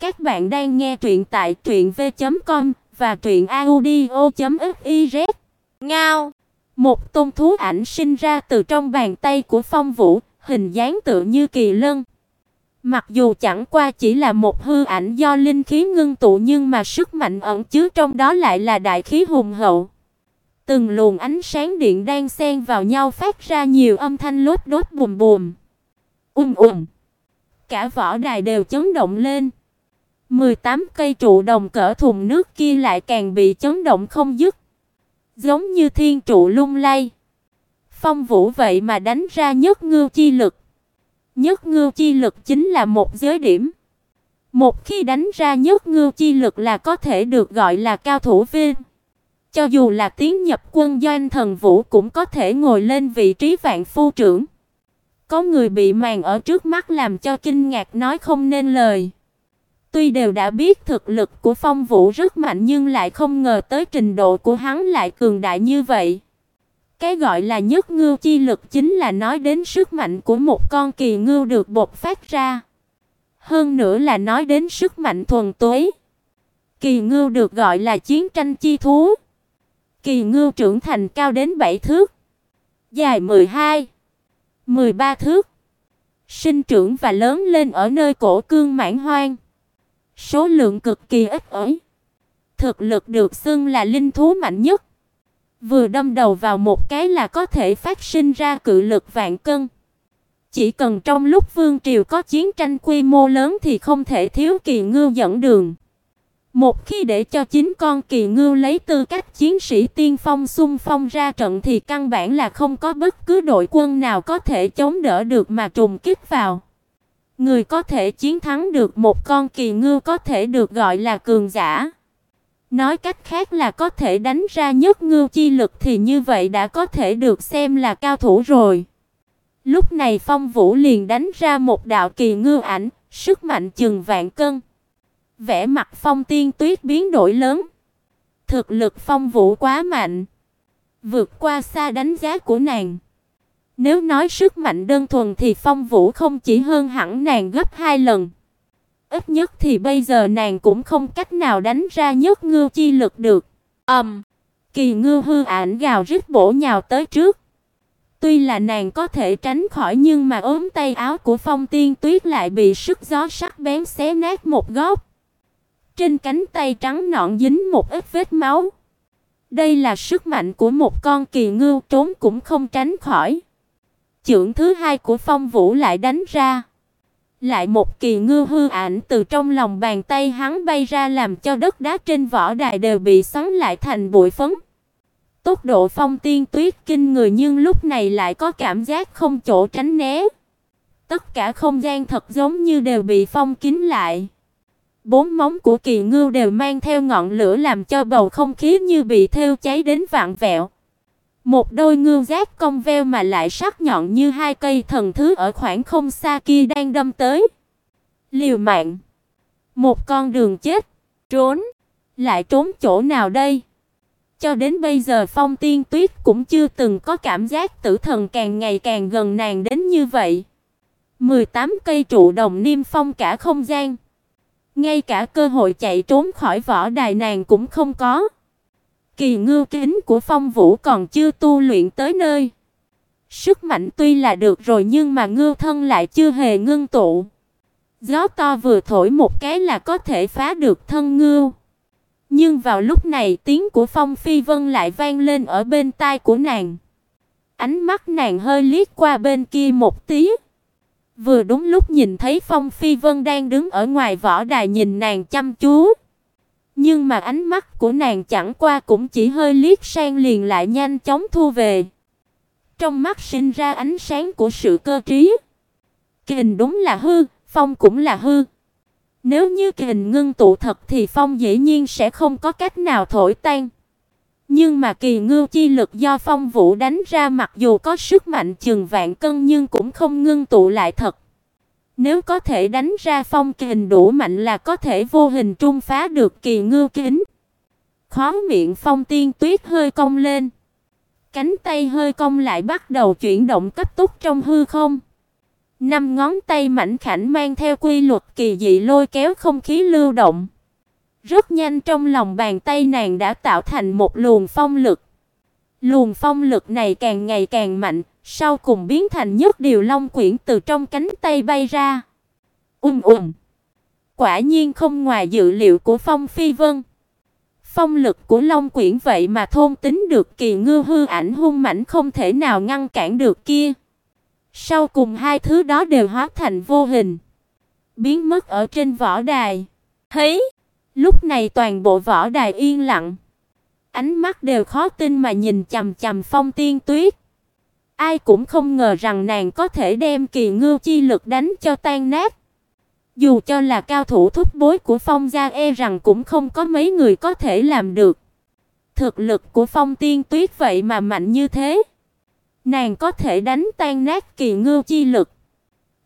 Các bạn đang nghe truyện tại truyệnv.com và truyệnaudio.fiz. Ngao, một tôn thú ảnh sinh ra từ trong bàn tay của Phong Vũ, hình dáng tựa như kỳ lân. Mặc dù chẳng qua chỉ là một hư ảnh do linh khí ngưng tụ nhưng mà sức mạnh ẩn chứa trong đó lại là đại khí hùng hậu. Từng luồng ánh sáng điện đang xen vào nhau phát ra nhiều âm thanh lốt đốt bùm bùm. Ùm ùm. Cả võ đài đều chấn động lên. 18 cây trụ đồng cỡ thùng nước kia lại càng bị chấn động không dứt, giống như thiên trụ lung lay. Phong Vũ vậy mà đánh ra nhất ngưu chi lực. Nhất ngưu chi lực chính là một giới điểm. Một khi đánh ra nhất ngưu chi lực là có thể được gọi là cao thủ viên. Cho dù là tiến nhập quân doanh thần vũ cũng có thể ngồi lên vị trí vạn phu trưởng. Có người bị màn ở trước mắt làm cho kinh ngạc nói không nên lời. Tuy đều đã biết thực lực của Phong Vũ rất mạnh nhưng lại không ngờ tới trình độ của hắn lại cường đại như vậy. Cái gọi là nhất ngưu chi lực chính là nói đến sức mạnh của một con kỳ ngưu được bộc phát ra. Hơn nữa là nói đến sức mạnh thuần túy. Kỳ ngưu được gọi là chiến tranh chi thú. Kỳ ngưu trưởng thành cao đến 7 thước, dài 12, 13 thước. Sinh trưởng và lớn lên ở nơi cổ cương mãn hoang. Số lượng cực kỳ ít ỏi. Thực lực được xưng là linh thú mạnh nhất. Vừa đâm đầu vào một cái là có thể phát sinh ra cự lực vạn cân. Chỉ cần trong lúc vương triều có chiến tranh quy mô lớn thì không thể thiếu kỳ ngưu dẫn đường. Một khi để cho chính con kỳ ngưu lấy tư cách chiến sĩ tiên phong xung phong ra trận thì căn bản là không có bất cứ đội quân nào có thể chống đỡ được mà trùng kích vào. Người có thể chiến thắng được một con kỳ ngưu có thể được gọi là cường giả. Nói cách khác là có thể đánh ra nhất ngưu chi lực thì như vậy đã có thể được xem là cao thủ rồi. Lúc này Phong Vũ liền đánh ra một đạo kỳ ngư ảnh, sức mạnh chừng vạn cân. Vẻ mặt Phong Tiên Tuyết biến đổi lớn. Thực lực Phong Vũ quá mạnh, vượt qua xa đánh giá của nàng. Nếu nói sức mạnh đơn thuần thì Phong Vũ không chỉ hơn hẳn nàng gấp hai lần. Ít nhất thì bây giờ nàng cũng không cách nào đánh ra nhất ngưu chi lực được. Ầm. Um, kỳ ngư hư ảnh gào rít bổ nhào tới trước. Tuy là nàng có thể tránh khỏi nhưng mà ốm tay áo của Phong Tiên Tuyết lại bị sức gió sắc bén xé nát một góc. Trên cánh tay trắng nõn dính một ít vết máu. Đây là sức mạnh của một con kỳ ngưu trốn cũng không tránh khỏi. Chưởng thứ hai của Phong Vũ lại đánh ra. Lại một kỳ ngư hư ảnh từ trong lòng bàn tay hắn bay ra làm cho đất đá trên võ đài đều bị xoắn lại thành bụi phấn. Tốc độ phong tiên tuyết kinh người nhưng lúc này lại có cảm giác không chỗ tránh né. Tất cả không gian thật giống như đều bị phong kín lại. Bốn móng của kỳ ngưu đều mang theo ngọn lửa làm cho bầu không khí như bị thiêu cháy đến vạn vẹo. Một đôi ngưu giác cong veo mà lại sắc nhọn như hai cây thần thứ ở khoảng không xa kia đang đâm tới. Liều mạng. Một con đường chết. Trốn. Lại trốn chỗ nào đây? Cho đến bây giờ Phong Tiên Tuyết cũng chưa từng có cảm giác tử thần càng ngày càng gần nàng đến như vậy. 18 cây trụ đồng niêm phong cả không gian. Ngay cả cơ hội chạy trốn khỏi võ đài nàng cũng không có. Kỳ ngưu kính của Phong Vũ còn chưa tu luyện tới nơi. Sức mạnh tuy là được rồi nhưng mà ngưu thân lại chưa hề ngưng tụ. Gió to vừa thổi một cái là có thể phá được thân ngưu. Nhưng vào lúc này tiếng của Phong Phi Vân lại vang lên ở bên tai của nàng. Ánh mắt nàng hơi liếc qua bên kia một tí. Vừa đúng lúc nhìn thấy Phong Phi Vân đang đứng ở ngoài võ đài nhìn nàng chăm chú. Nhưng mà ánh mắt của nàng chẳng qua cũng chỉ hơi liếc sang liền lại nhanh chóng thu về. Trong mắt sinh ra ánh sáng của sự cơ trí. Kình đúng là hư, phong cũng là hư. Nếu như kình ngưng tụ thật thì phong dĩ nhiên sẽ không có cách nào thổi tan. Nhưng mà kỳ ngưu chi lực do phong vũ đánh ra mặc dù có sức mạnh chừng vạn cân nhưng cũng không ngưng tụ lại thật. Nếu có thể đánh ra phong kình đủ mạnh là có thể vô hình trung phá được kỳ ngư kính. Khóe miệng Phong Tiên Tuyết hơi cong lên. Cánh tay hơi cong lại bắt đầu chuyển động cấp tốc trong hư không. Năm ngón tay mảnh khảnh mang theo quy luật kỳ dị lôi kéo không khí lưu động. Rất nhanh trong lòng bàn tay nàng đã tạo thành một luồng phong lực. Luồng phong lực này càng ngày càng mạnh, sau cùng biến thành nhất điều long quyển từ trong cánh tay bay ra. Ùm um ùm. Quả nhiên không ngoài dự liệu của Phong Phi Vân. Phong lực của Long Quyển vậy mà thôn tính được kỳ ngư hư ảnh hung mãnh không thể nào ngăn cản được kia. Sau cùng hai thứ đó đều hóa thành vô hình, biến mất ở trên võ đài. Thấy, lúc này toàn bộ võ đài yên lặng. Ánh mắt đều khó tin mà nhìn chằm chằm Phong Tiên Tuyết. Ai cũng không ngờ rằng nàng có thể đem kỳ ngưu chi lực đánh cho tan nát. Dù cho là cao thủ thúc bối của Phong gia e rằng cũng không có mấy người có thể làm được. Thực lực của Phong Tiên Tuyết vậy mà mạnh như thế. Nàng có thể đánh tan nát kỳ ngưu chi lực.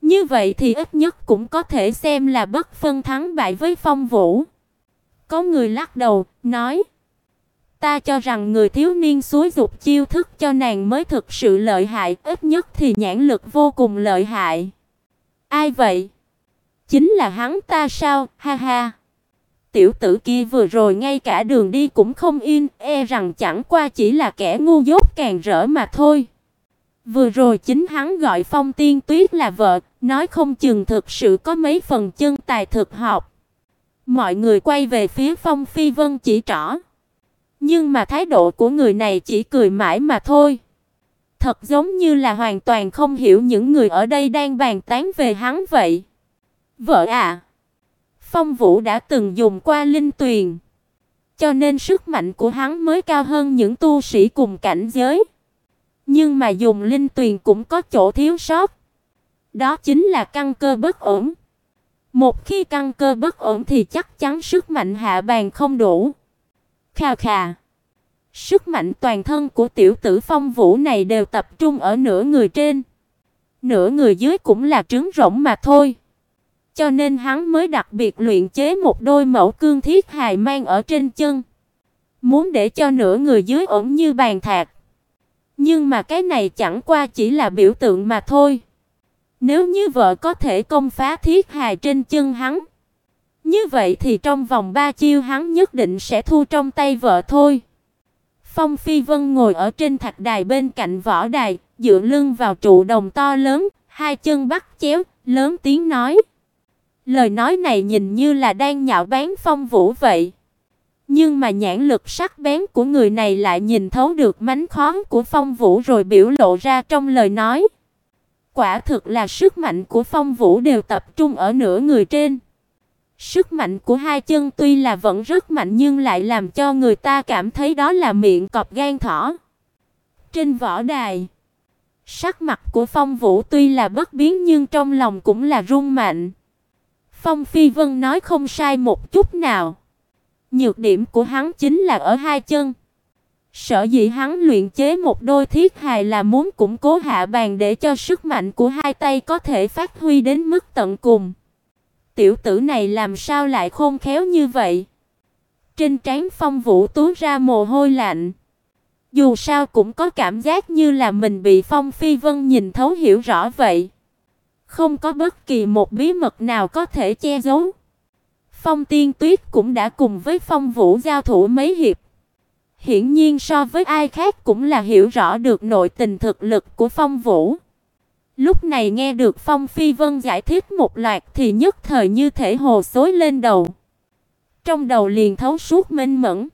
Như vậy thì ít nhất cũng có thể xem là bất phân thắng bại với Phong Vũ. Có người lắc đầu, nói: "Ta cho rằng người thiếu niên suối dục chiêu thức cho nàng mới thực sự lợi hại, ít nhất thì nhãn lực vô cùng lợi hại." Ai vậy? Chính là hắn ta sao? Ha ha. Tiểu tử kia vừa rồi ngay cả đường đi cũng không yên, e rằng chẳng qua chỉ là kẻ ngu dốt càng rỡ mà thôi. Vừa rồi chính hắn gọi Phong Tiên Tuyết là vợ, nói không chừng thực sự có mấy phần chân tài thực học. Mọi người quay về phía Phong Phi Vân chỉ trỏ. Nhưng mà thái độ của người này chỉ cười mãi mà thôi. Thật giống như là hoàn toàn không hiểu những người ở đây đang bàn tán về hắn vậy. Vợ à, Phong Vũ đã từng dùng qua linh tuyền, cho nên sức mạnh của hắn mới cao hơn những tu sĩ cùng cảnh giới. Nhưng mà dùng linh tuyền cũng có chỗ thiếu sót. Đó chính là căn cơ bất ổn. Một khi căn cơ bất ổn thì chắc chắn sức mạnh hạ bàn không đủ. Khà khà. Sức mạnh toàn thân của tiểu tử Phong Vũ này đều tập trung ở nửa người trên. Nửa người dưới cũng là trứng rỗng mà thôi. Cho nên hắn mới đặc biệt luyện chế một đôi mẫu cương thiết hài mang ở trên chân, muốn để cho nửa người dưới ổn như bàn thạch. Nhưng mà cái này chẳng qua chỉ là biểu tượng mà thôi. Nếu như vợ có thể công phá thiết hài trên chân hắn, như vậy thì trong vòng ba chiêu hắn nhất định sẽ thu trong tay vợ thôi. Phong Phi Vân ngồi ở trên thạch đài bên cạnh võ đài, dựa lưng vào trụ đồng to lớn, hai chân bắt chéo, lớn tiếng nói: Lời nói này nhìn như là đang nhạo báng Phong Vũ vậy. Nhưng mà nhãn lực sắc bén của người này lại nhìn thấu được mánh khóe của Phong Vũ rồi biểu lộ ra trong lời nói. Quả thực là sức mạnh của Phong Vũ đều tập trung ở nửa người trên. Sức mạnh của hai chân tuy là vẫn rất mạnh nhưng lại làm cho người ta cảm thấy đó là miệng cọp gan thỏ. Trên võ đài, sắc mặt của Phong Vũ tuy là bất biến nhưng trong lòng cũng là rung mạnh. Phong Phi Vân nói không sai một chút nào. Nhược điểm của hắn chính là ở hai chân. Sở dĩ hắn luyện chế một đôi thiết hài là muốn củng cố hạ bàn để cho sức mạnh của hai tay có thể phát huy đến mức tận cùng. Tiểu tử này làm sao lại khôn khéo như vậy? Trên trán Phong Vũ túa ra mồ hôi lạnh. Dù sao cũng có cảm giác như là mình bị Phong Phi Vân nhìn thấu hiểu rõ vậy. Không có bất kỳ một bí mật nào có thể che giấu. Phong Tiên Tuyết cũng đã cùng với Phong Vũ giao thủ mấy hiệp. Hiển nhiên so với ai khác cũng là hiểu rõ được nội tình thực lực của Phong Vũ. Lúc này nghe được Phong Phi Vân giải thích một loạt thì nhất thời như thể hồ xối lên đầu. Trong đầu liền thấu suốt minh mẫn.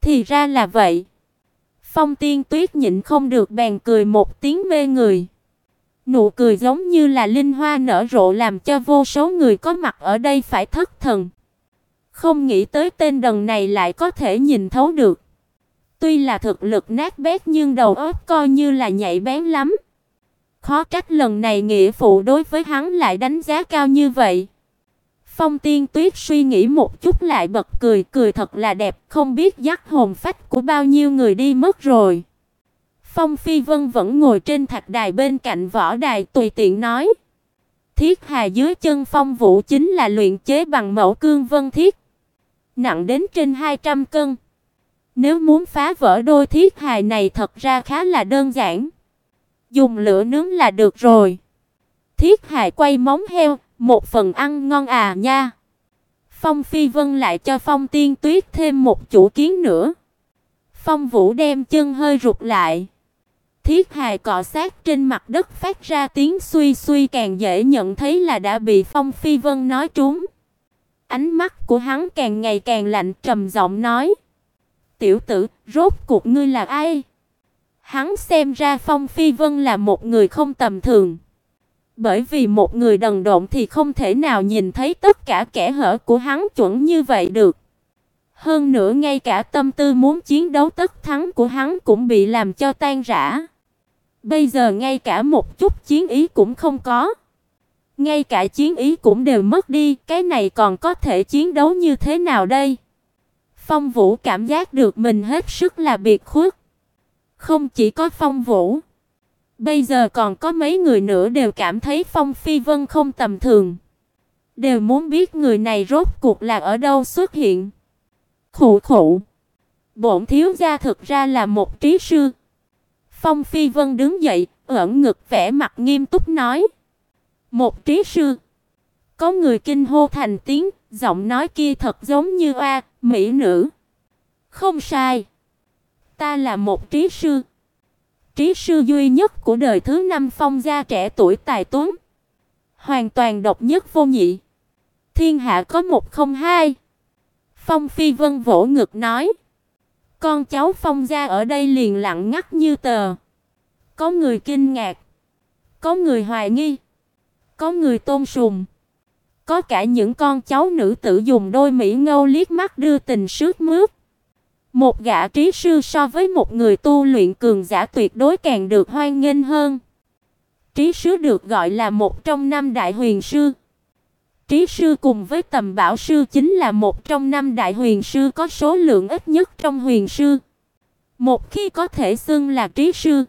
Thì ra là vậy. Phong Tiên Tuyết nhịn không được bèn cười một tiếng mê người. Nụ cười giống như là linh hoa nở rộ làm cho vô số người có mặt ở đây phải thất thần. Không nghĩ tới tên đần này lại có thể nhìn thấu được. Tuy là thực lực nát bét nhưng đầu óc coi như là nhạy bén lắm. Khó trách lần này nghĩa phụ đối với hắn lại đánh giá cao như vậy. Phong Tiên Tuyết suy nghĩ một chút lại bật cười, cười thật là đẹp, không biết dắt hồn phách của bao nhiêu người đi mất rồi. Phong Phi Vân vẫn ngồi trên thạch đài bên cạnh võ đài tùy tiện nói. Thiết hà dưới chân Phong Vũ chính là luyện chế bằng mẫu cương vân thiết, nặng đến trên 200 cân. Nếu muốn phá vỡ đôi thiết hài này thật ra khá là đơn giản. Dùng lửa nướng là được rồi. Thiết Hải quay móng heo, một phần ăn ngon à nha. Phong Phi Vân lại cho Phong Tiên Tuyết thêm một chủ kiến nữa. Phong Vũ đem chân hơi rụt lại. Thiết hài cọ sát trên mặt đất phát ra tiếng suy suy càng dễ nhận thấy là đã bị Phong Phi Vân nói trúng. Ánh mắt của hắn càng ngày càng lạnh trầm giọng nói: "Tiểu tử, rốt cuộc ngươi là ai?" Hắn xem ra Phong Phi Vân là một người không tầm thường. Bởi vì một người đần độn thì không thể nào nhìn thấy tất cả kẻ hở của hắn chuẩn như vậy được. Hơn nữa ngay cả tâm tư muốn chiến đấu tất thắng của hắn cũng bị làm cho tan rã. Bây giờ ngay cả một chút chiến ý cũng không có. Ngay cả chiến ý cũng đều mất đi, cái này còn có thể chiến đấu như thế nào đây? Phong Vũ cảm giác được mình hết sức là biệt khuất. Không chỉ có Phong Vũ, bây giờ còn có mấy người nữa đều cảm thấy Phong Phi Vân không tầm thường, đều muốn biết người này rốt cuộc là ở đâu xuất hiện. Khụ khụ. Bổn thiếu gia thực ra là một trí sư. Phong Phi Vân đứng dậy, ẩn ngực vẻ mặt nghiêm túc nói: "Một trí sư?" Có người kinh hô thành tiếng, giọng nói kia thật giống như oa, mỹ nữ. Không sai. Ta là một trí sư. Trí sư duy nhất của đời thứ năm phong gia trẻ tuổi tài tuấn. Hoàn toàn độc nhất vô nhị. Thiên hạ có một không hai. Phong Phi Vân vỗ ngực nói. Con cháu Phong gia ở đây liền lặng ngắt như tờ. Có người kinh ngạc. Có người hoài nghi. Có người tôn sùng. Có cả những con cháu nữ tử dùng đôi mỹ ngâu liếc mắt đưa tình sướt mướt. Một gã trí sư so với một người tu luyện cường giả tuyệt đối càng được hoan nghênh hơn. Trí sư được gọi là một trong năm đại huyền sư. Trí sư cùng với tầm bảo sư chính là một trong năm đại huyền sư có số lượng ít nhất trong huyền sư. Một khi có thể xưng là trí sư,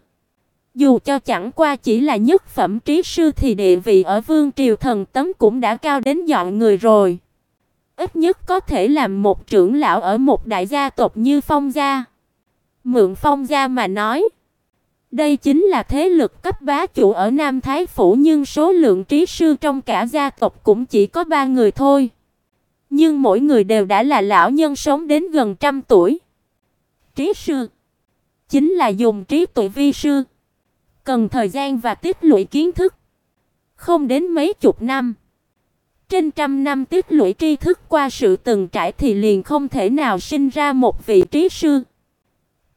dù cho chẳng qua chỉ là nhất phẩm trí sư thì địa vị ở vương triều thần tấm cũng đã cao đến dọn người rồi. Ít nhất có thể làm một trưởng lão ở một đại gia tộc như Phong gia. Mượn Phong gia mà nói, đây chính là thế lực cấp bá chủ ở Nam Thái phủ nhưng số lượng trí sư trong cả gia tộc cũng chỉ có ba người thôi. Nhưng mỗi người đều đã là lão nhân sống đến gần trăm tuổi. Trí sư chính là dùng trí tuệ vi sư, cần thời gian và tích lũy kiến thức, không đến mấy chục năm. Trên trăm năm tích lũy tri thức qua sự từng trải thì liền không thể nào sinh ra một vị trí sư.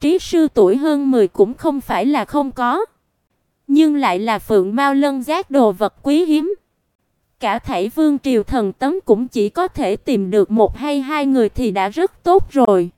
Trí sư tuổi hơn 10 cũng không phải là không có, nhưng lại là phượng mao lân giác đồ vật quý hiếm. Cả thảy vương triều thần tấm cũng chỉ có thể tìm được một hay hai người thì đã rất tốt rồi.